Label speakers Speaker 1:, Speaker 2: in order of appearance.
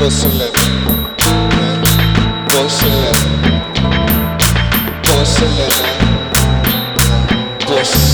Speaker 1: Porcelain, porcelain, porcelain, porcelain.